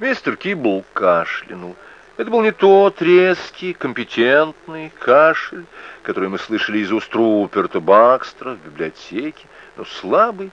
Мистер Кибл кашлянул. Это был не тот резкий, компетентный кашель, который мы слышали из уст Руперта Бакстера в библиотеке, но слабый,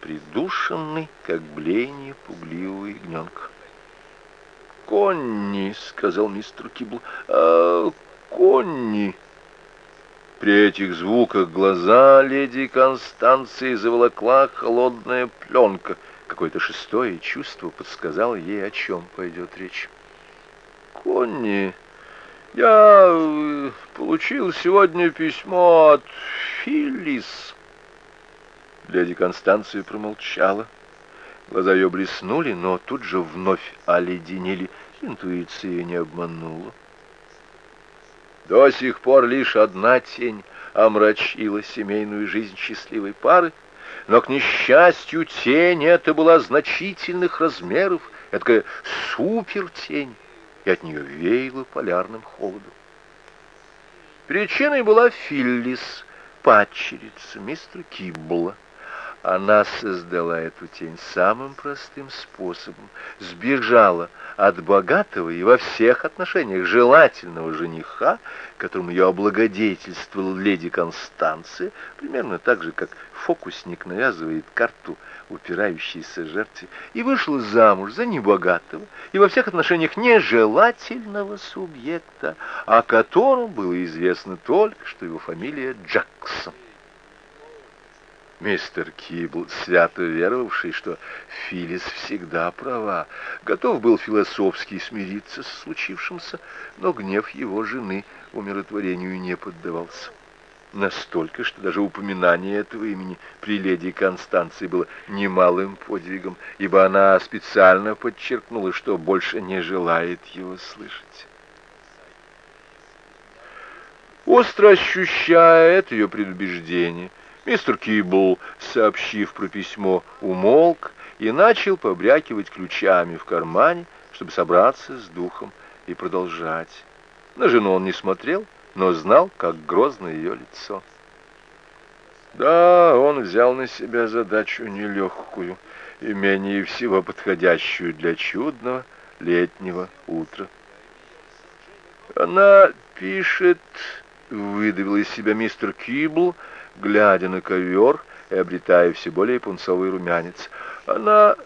придушенный, как блеяние пугливого ягненка. «Конни», — сказал мистер Кибл, а, «Конни». При этих звуках глаза леди Констанции заволокла холодная пленка. Какое-то шестое чувство подсказало ей, о чем пойдет речь. «Конни, я э, получил сегодня письмо от Филлис». Леди Констанция промолчала. Глаза ее блеснули, но тут же вновь оледенели. Интуиция не обманула. До сих пор лишь одна тень омрачила семейную жизнь счастливой пары, но, к несчастью, тень эта была значительных размеров, такая супертень, и от нее веяло полярным холодом. Причиной была Филлис, падчерица мистера Киббла. Она создала эту тень самым простым способом, сбежала от богатого и во всех отношениях желательного жениха, которым ее облагодетельствовала леди Констанция, примерно так же, как фокусник навязывает карту упирающейся жертве, и вышла замуж за небогатого и во всех отношениях нежелательного субъекта, о котором было известно только, что его фамилия Джексон. Мистер Кибл, свято веровавший, что Филис всегда права, готов был философски смириться с случившимся, но гнев его жены умиротворению не поддавался. Настолько, что даже упоминание этого имени при леди Констанции было немалым подвигом, ибо она специально подчеркнула, что больше не желает его слышать. Остро ощущая это ее предубеждение, Мистер Кибл, сообщив про письмо, умолк и начал побрякивать ключами в кармане, чтобы собраться с духом и продолжать. На жену он не смотрел, но знал, как грозно ее лицо. Да, он взял на себя задачу нелегкую и менее всего подходящую для чудного летнего утра. Она пишет, выдавил из себя мистер Кибл, глядя на ковер и обретая все более пунцовый румянец. Она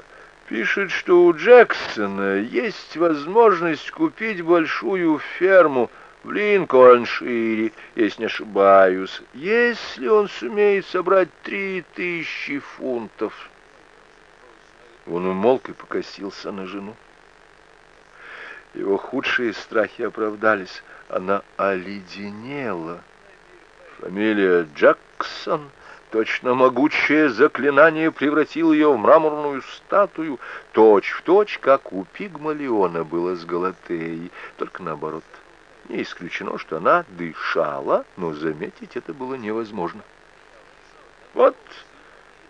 пишет, что у Джексона есть возможность купить большую ферму в Линкольншире, если не ошибаюсь, если он сумеет собрать три тысячи фунтов. Он умолк и покосился на жену. Его худшие страхи оправдались. Она оледенела. Фамилия Джексон, точно могучее заклинание превратило ее в мраморную статую, точь в точь, как у Пигмалиона было с Галатеей, только наоборот. Не исключено, что она дышала, но заметить это было невозможно. Вот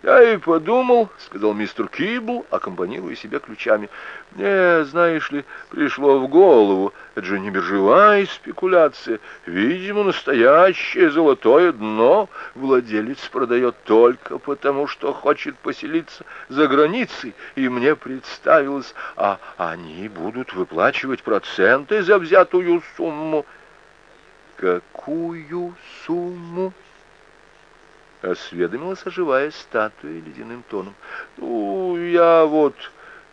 «Я и подумал», — сказал мистер Кибл, аккомпанируя себя ключами. «Мне, знаешь ли, пришло в голову, это же не биржевая спекуляция, видимо, настоящее золотое дно владелец продает только потому, что хочет поселиться за границей, и мне представилось, а они будут выплачивать проценты за взятую сумму». «Какую сумму?» — осведомилась оживая статуя ледяным тоном. «Ну, я вот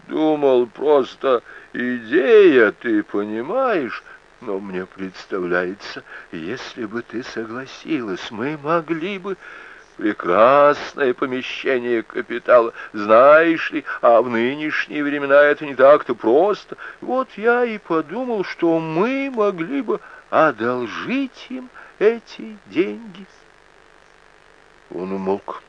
думал, просто идея, ты понимаешь, но мне представляется, если бы ты согласилась, мы могли бы...» Прекрасное помещение капитала, знаешь ли, а в нынешние времена это не так-то просто. Вот я и подумал, что мы могли бы одолжить им эти деньги. Он умолк.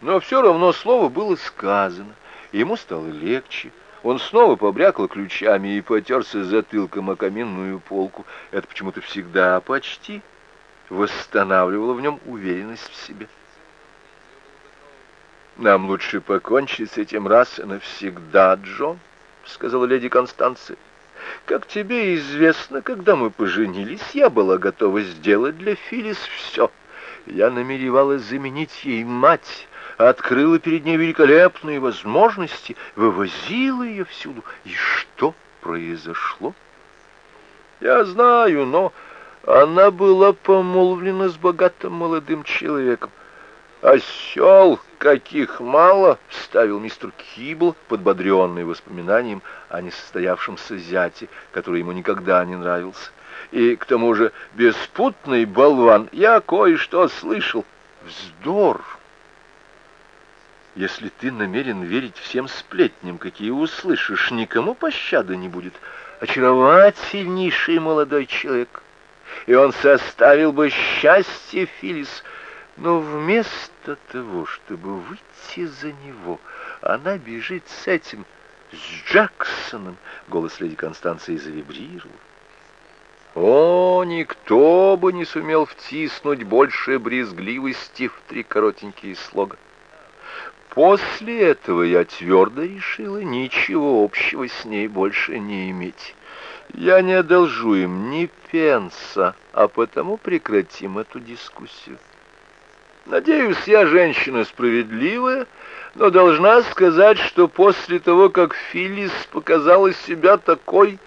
Но все равно слово было сказано. Ему стало легче. Он снова побрякал ключами и потерся затылком о каминную полку. Это почему-то всегда почти восстанавливало в нем уверенность в себе. «Нам лучше покончить с этим раз и навсегда, Джон», — сказала леди Констанция. «Как тебе известно, когда мы поженились, я была готова сделать для Филис все». Я намеревалась заменить ей мать, открыла перед ней великолепные возможности, вывозила ее всюду. И что произошло? Я знаю, но она была помолвлена с богатым молодым человеком. «Осел, каких мало!» — вставил мистер Кибл, подбодренный воспоминанием о несостоявшемся зяте, который ему никогда не нравился. «И к тому же беспутный болван, я кое-что слышал. Вздор!» Если ты намерен верить всем сплетням, какие услышишь, никому пощады не будет. Очаровательнейший молодой человек. И он составил бы счастье Филис. Но вместо того, чтобы выйти за него, она бежит с этим, с Джексоном. Голос леди Констанции завибрировал. О, никто бы не сумел втиснуть больше брезгливости в три коротенькие слога. После этого я твердо решила ничего общего с ней больше не иметь. Я не одолжу им ни пенса, а потому прекратим эту дискуссию. Надеюсь, я женщина справедливая, но должна сказать, что после того, как Филлис показала себя такой...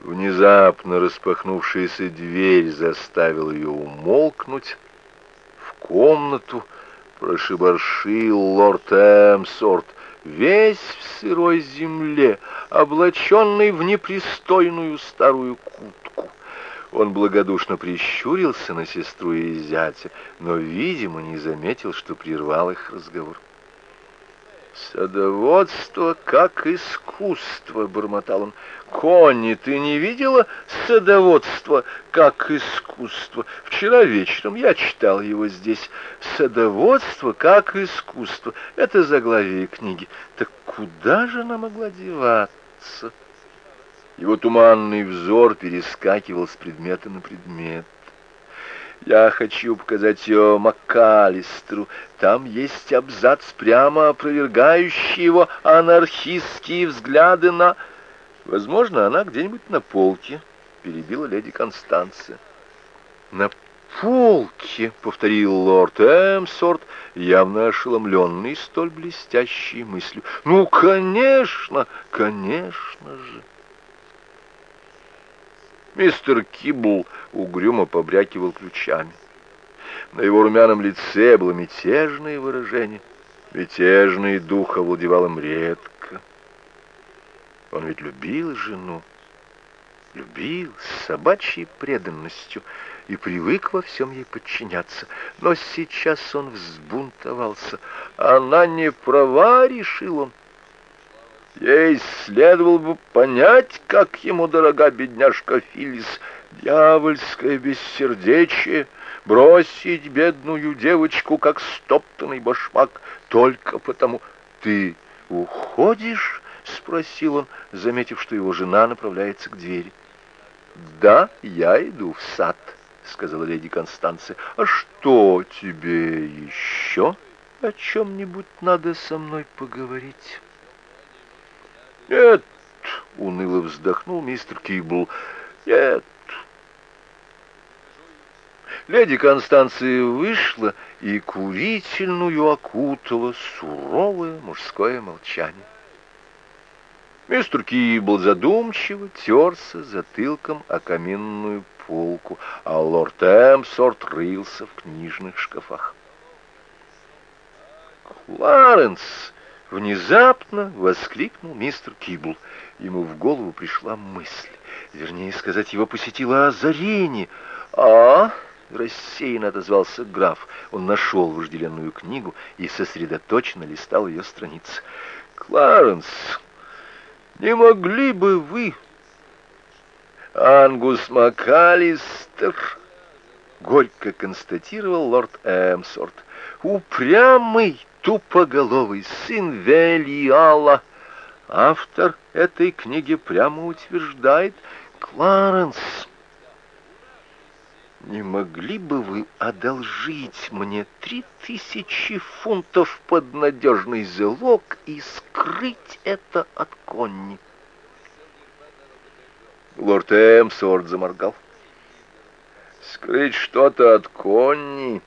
Внезапно распахнувшаяся дверь заставила ее умолкнуть. В комнату прошибаршил лорд Эмсорт, весь в сырой земле, облаченный в непристойную старую кутку. Он благодушно прищурился на сестру и зятя, но, видимо, не заметил, что прервал их разговор. «Садоводство как искусство», — бормотал он. «Конни, ты не видела садоводство как искусство? Вчера вечером я читал его здесь. Садоводство как искусство. Это заглавие книги. Так куда же она могла деваться?» Его туманный взор перескакивал с предмета на предмет. Я хочу показать ее МакКалистру. Там есть абзац, прямо опровергающий его анархистские взгляды на... Возможно, она где-нибудь на полке, перебила леди Констанция. На полке, повторил лорд Эмсорт, явно ошеломленный столь блестящей мыслью. Ну, конечно, конечно же. Мистер Кибл угрюмо побрякивал ключами. На его румяном лице было мятежное выражение. Мятежный дух овладевал им редко. Он ведь любил жену, любил с собачьей преданностью и привык во всем ей подчиняться. Но сейчас он взбунтовался. Она не права, решил он. Ей следовало бы понять, как ему дорога бедняжка Филис, дьявольское бессердечие, бросить бедную девочку, как стоптанный башмак, только потому... «Ты уходишь?» — спросил он, заметив, что его жена направляется к двери. «Да, я иду в сад», — сказала леди Констанция. «А что тебе еще о чем-нибудь надо со мной поговорить?» «Нет», — уныло вздохнул мистер Кибл, — «нет». Леди Констанция вышла, и курительную окутало суровое мужское молчание. Мистер Кибл задумчиво терся затылком о каминную полку, а лорд Эмсорт рылся в книжных шкафах. «Кларенс!» Внезапно воскликнул мистер Кибл. Ему в голову пришла мысль. Вернее сказать, его посетило озарение. «А?» — рассеянно отозвался граф. Он нашел вожделенную книгу и сосредоточенно листал ее страницы. «Кларенс, не могли бы вы...» «Ангус МакАлистер», — горько констатировал лорд Эмсорт, — «упрямый тупоголовый сын Велиала. Автор этой книги прямо утверждает, Кларенс, не могли бы вы одолжить мне три тысячи фунтов под надежный залог и скрыть это от Конни? Лорд Эмсорт заморгал. Скрыть что-то от Конни?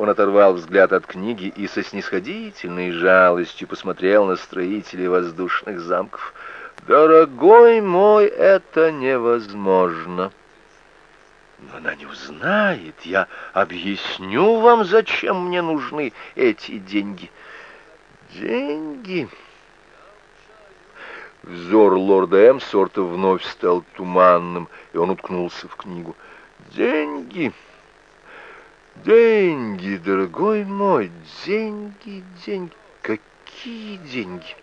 Он оторвал взгляд от книги и со снисходительной жалостью посмотрел на строителей воздушных замков. «Дорогой мой, это невозможно!» Но она не узнает. Я объясню вам, зачем мне нужны эти деньги. Деньги. Взор лорда Эмсорта вновь стал туманным, и он уткнулся в книгу. Деньги. Деньги, дорогой мой, деньги, деньги. Какие деньги?